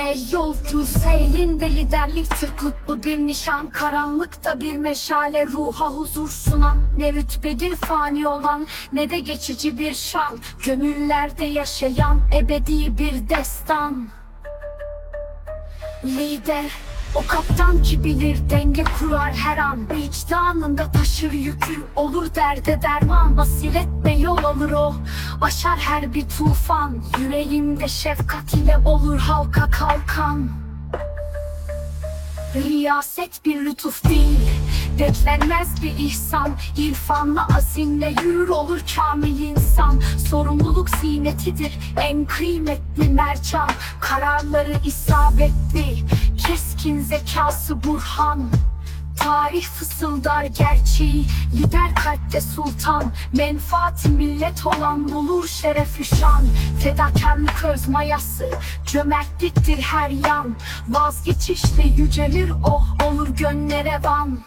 Ey yolcusu elinde liderliktir kutlu bir nişan Karanlıkta bir meşale. Ruha huzur sunan Ne rütbedir fani olan ne de geçici bir şan. Gönüllerde yaşayan ebedi bir destan. Lider o kaptan ki bilir denge kurar her an. Vicdanında taşır yükü olur derde derman. Basiretle yol alır o aşar her bir tufan. Yüreğimde şefkat ile olur halka kalkan. Riyaset bir lütuf değil Beklenmez bir ihsan. İrfanla azimle yürür olur kamil insan. Sorumluluk ziynetidir En kıymetli mercan. Kararları isabetli Keskin zekası burhan. Tarih fısıldar gerçeği Lider kalpte sultan. Menfaati millet olan bulur şerefi şan Fedakarlık öz mayası Cömertliktir her yan. Vazgeçişle yücelir oh olur gönlere van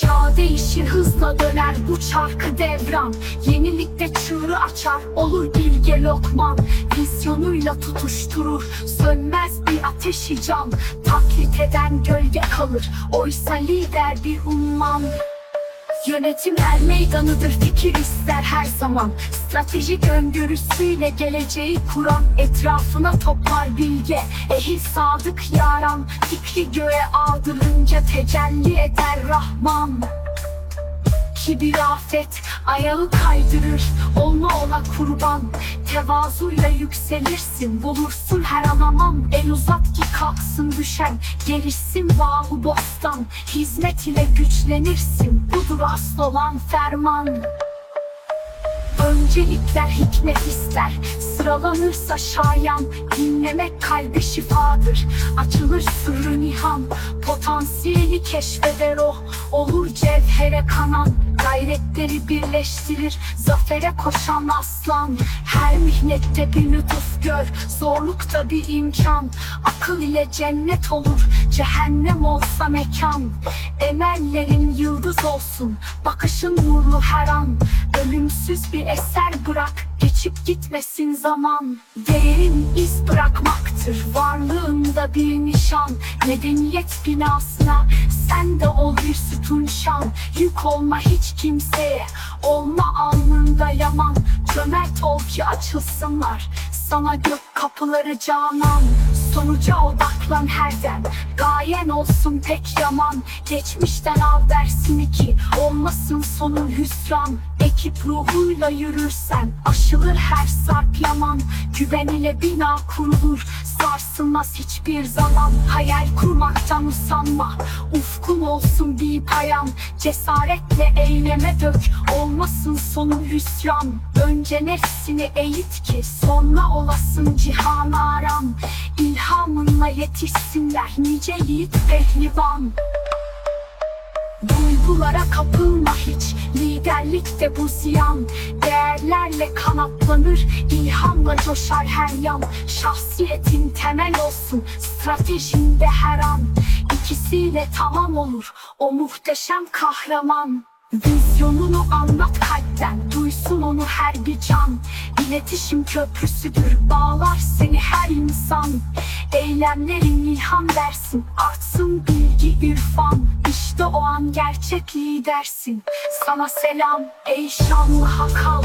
Çağ değişir hızla döner bu çarkı devran. Yenilikte çığırı açar olur bilge lokman. Vizyonuyla tutuşturur sönmez bir ateşi can. Taklit eden gölge kalır oysa lider bir umman Yönetim er meydanıdır fikir ister her zaman. Stratejik öngörüsüyle geleceği kuran Etrafına toplar bilge. Ehil sadık yaran Fikri göğe ağdırınca tecelli eder Rahman Kibir afet ayağı kaydırır. Olma ola kurban Tevazuyla yükselirsin. Bulursun her anamam El uzat ki kalksın düşen. Gelişsin vahu bostan Hizmet ile güçlenirsin. Budur asıl olan ferman. Öncelikler hikmet ister Sıralanırsa şayan Dinlemek kalbe şifadır. Açılır sırrı nihan Potansiyeli keşfeder o. Olur cevhere kanan Gayretleri birleştirir. Zafere koşan aslan Her mihnette bir lütuf gör. Zorlukta bir imkan Akıl ile cennet olur. Cehennem olsa mekan Emellerin yıldız olsun. Bakışın nurlu her an Ölümsüz bir eser bırak Geçip gitmesin zaman. Değerin iz bırakmaktır Varlığında bir nişan. Medeniyet binasına Sen de ol bir sütun şan. Yük olma hiç kimseye Olma alnında yaman. Cömert ol ki açılsınlar Sana gök kapıları canan Sonuca odaklan herden Gayen olsun pek yaman. Geçmişten al dersini ki Olmasın sonun hüsran. Ekip ruhuyla yürürsen Aşılır her sarp yaman. Güven ile bina kurulur Sarsılmaz hiçbir zaman. Hayal kurmaktan usanma Ufkun olsun bir payan Cesaretle eyleme dök Olmasın sonun hüsran. Önce nefsini eğit ki Sonra olasın cihan aram. İlhamınla yetişsinler Nice yiğit pehlivan Duygulara kapılma hiç. Liderlikte bu ziyan. Değerlerle kanatlanır ilhamla coşar her yan. Şahsiyetin temel olsun Stratejinde her an. İkisiyle tamam olur O muhteşem kahraman Vizyonunu anlat kalpten Duysun onu her bir can. İletişim köprüsüdür Bağlar seni her insan. Eylemlerin ilham versin Artsın bilgi irfan. İşte o an gerçek lidersin. Sana selam ey şanlı Hakan